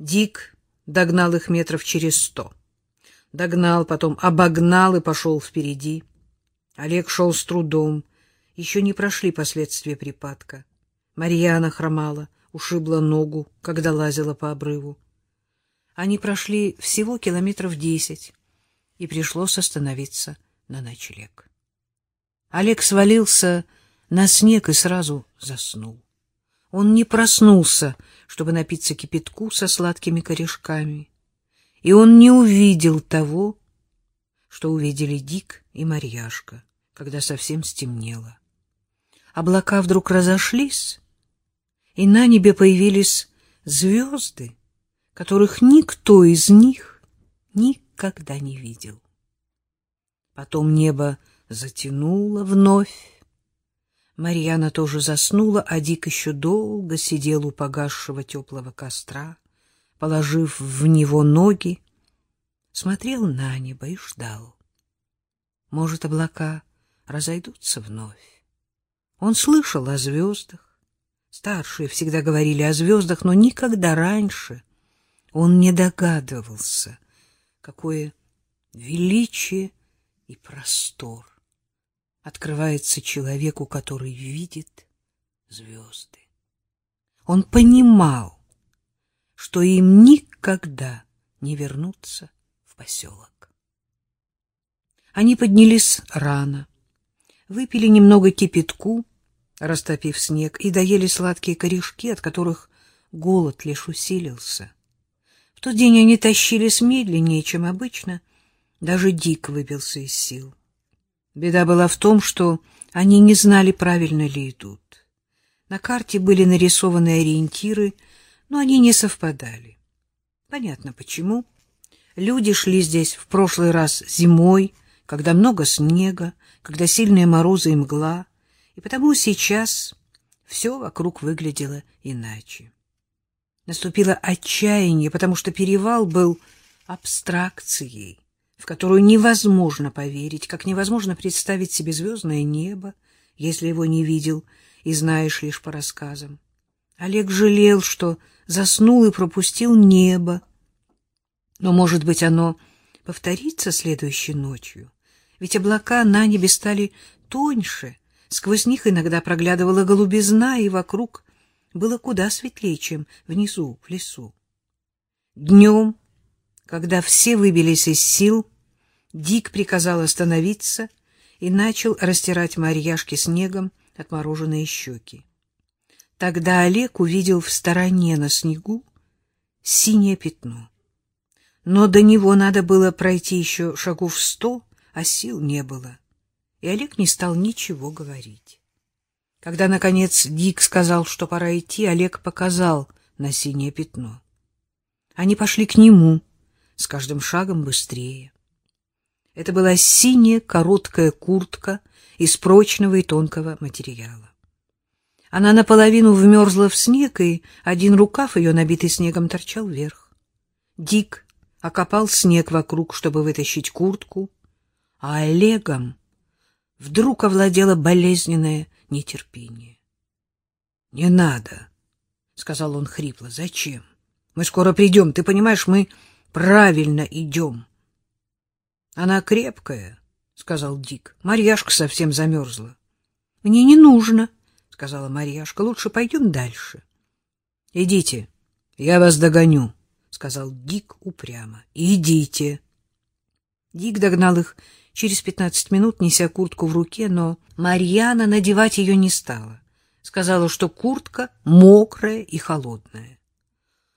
Дик догнал их метров через сто. Догнал, потом обогнал и пошел впереди. Олег шел с трудом. Еще не прошли последствия припадка. Марьяна хромала, ушибла ногу, когда лазила по обрыву. Они прошли всего километров десять, и пришлось остановиться на ночлег. Олег свалился на снег и сразу заснул. Он не проснулся, чтобы напиться кипятку со сладкими корешками, и он не увидел того, что увидели Дик и Марьяшка, когда совсем стемнело. Облака вдруг разошлись, и на небе появились звезды, которых никто из них никогда не видел. Потом небо затянуло вновь. Марьяна тоже заснула, а Дик еще долго сидел у погасшего теплого костра, положив в него ноги, смотрел на небо и ждал. Может, облака разойдутся вновь. Он слышал о звездах. Старшие всегда говорили о звездах, но никогда раньше он не догадывался, какое величие и простор открывается человеку, который видит звезды. Он понимал, что им никогда не вернуться в поселок. Они поднялись рано, выпили немного кипятку, растопив снег, и доели сладкие корешки, от которых голод лишь усилился. В тот день они тащились медленнее, чем обычно, даже Дик выбился из сил. Беда была в том, что они не знали, правильно ли идут. На карте были нарисованы ориентиры, но они не совпадали. Понятно почему. Люди шли здесь в прошлый раз зимой, когда много снега, когда сильные морозы и мгла, и потому сейчас все вокруг выглядело иначе. Наступило отчаяние, потому что перевал был абстракцией, в которую невозможно поверить, как невозможно представить себе звездное небо, если его не видел и знаешь лишь по рассказам. Олег жалел, что заснул и пропустил небо. Но, может быть, оно повторится следующей ночью, ведь облака на небе стали тоньше, сквозь них иногда проглядывала голубизна, и вокруг было куда светлее, чем внизу, в лесу. Днем когда все выбились из сил, Дик приказал остановиться и начал растирать Марьяшке снегом отмороженные щеки. Тогда Олег увидел в стороне на снегу синее пятно. Но до него надо было пройти еще шагов сто, а сил не было. И Олег не стал ничего говорить. Когда, наконец, Дик сказал, что пора идти, Олег показал на синее пятно. Они пошли к нему, с каждым шагом быстрее. Это была синяя короткая куртка из прочного и тонкого материала. Она наполовину вмерзла в снег, и один рукав ее, набитый снегом, торчал вверх. Дик окопал снег вокруг, чтобы вытащить куртку, а Олегом вдруг овладело болезненное нетерпение. — Не надо, — сказал он хрипло. — Зачем? Мы скоро придем. Ты понимаешь, мы правильно идем. — Она крепкая, — сказал Дик. Марьяшка совсем замерзла. — Мне не нужно, — сказала Марьяшка. — Лучше пойдем дальше. — Идите, я вас догоню, — сказал Дик упрямо. — Идите. Дик догнал их через пятнадцать минут, неся куртку в руке, но Марьяна надевать ее не стала. Сказала, что куртка мокрая и холодная.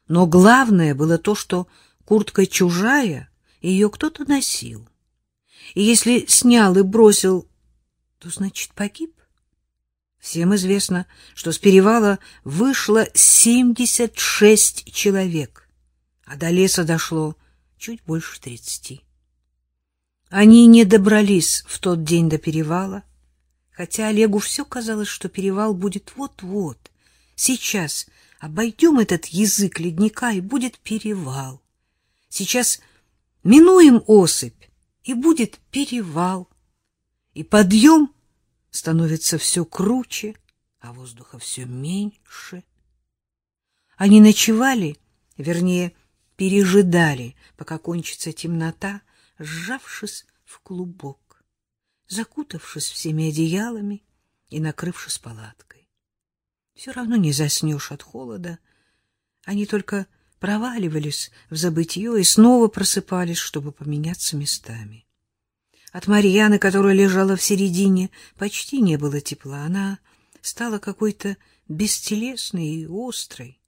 Но главное было то, что Куртка чужая, ее кто-то носил. И если снял и бросил, то, значит, погиб. Всем известно, что с перевала вышло семьдесят шесть человек, а до леса дошло чуть больше тридцати. Они не добрались в тот день до перевала, хотя Олегу все казалось, что перевал будет вот-вот. Сейчас обойдем этот язык ледника, и будет перевал. Сейчас минуем осыпь, и будет перевал. И подъем становится все круче, а воздуха все меньше. Они ночевали вернее, пережидали, пока кончится темнота, сжавшись в клубок, закутавшись всеми одеялами и накрывшись палаткой. Все равно не заснешь от холода, они только проваливались в забытье и снова просыпались, чтобы поменяться местами. От Марьяны, которая лежала в середине, почти не было тепла. Она стала какой-то бестелесной и острой.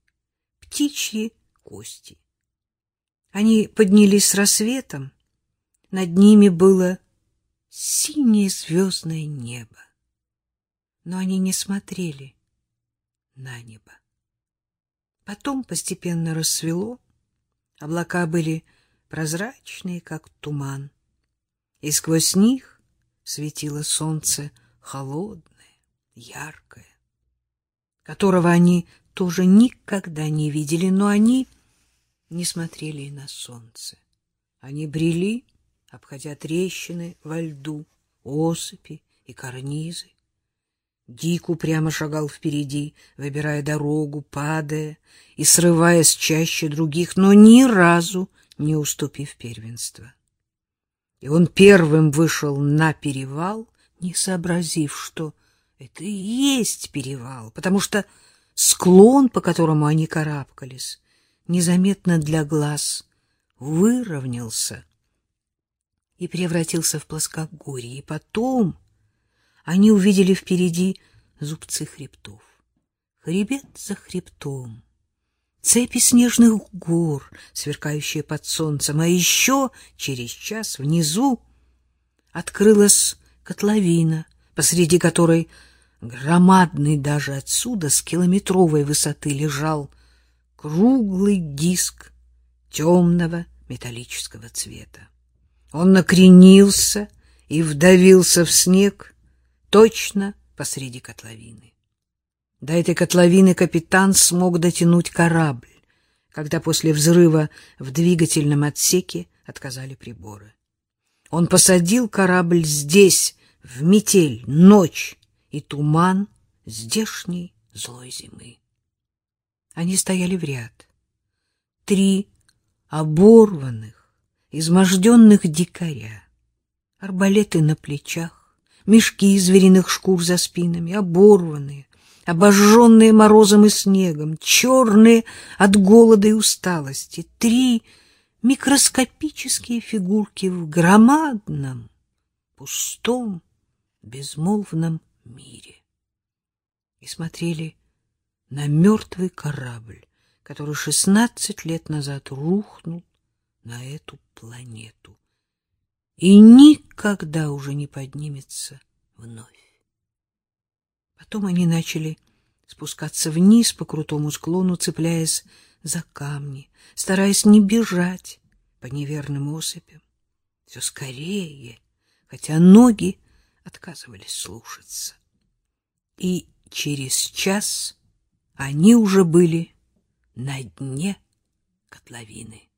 Птичьи кости. Они поднялись с рассветом. Над ними было синее звездное небо. Но они не смотрели на небо. Потом постепенно рассвело. Облака были прозрачные, как туман. И сквозь них светило солнце холодное, яркое, которого они тоже никогда не видели, но они не смотрели на солнце. Они брели, обходя трещины во льду, осыпи и карнизы. Дику прямо шагал впереди, выбирая дорогу, падая и срываясь чаще других, но ни разу не уступив первенство. И он первым вышел на перевал, не сообразив, что это и есть перевал, потому что склон, по которому они карабкались, незаметно для глаз выровнялся и превратился в плоскогорье. И потом они увидели впереди зубцы хребтов. Хребет за хребтом, цепи снежных гор, сверкающие под солнцем, а еще через час внизу открылась котловина, посреди которой громадный даже отсюда с километровой высоты лежал круглый диск темного металлического цвета. Он накренился и вдавился в снег, точно посреди котловины. До этой котловины капитан смог дотянуть корабль, когда после взрыва в двигательном отсеке отказали приборы. Он посадил корабль здесь, в метель, ночь и туман здешней злой зимы. Они стояли в ряд. Три оборванных, изможденных дикаря, арбалеты на плечах, мешки из звериных шкур за спинами, оборванные, обожженные морозом и снегом, черные от голода и усталости, три микроскопические фигурки в громадном, пустом, безмолвном мире. И смотрели на мертвый корабль, который шестнадцать лет назад рухнул на эту планету и никогда уже не поднимется вновь. Потом они начали спускаться вниз по крутому склону, цепляясь за камни, стараясь не бежать по неверным осыпям. Все скорее, хотя ноги отказывались слушаться. И через час они уже были на дне котловины.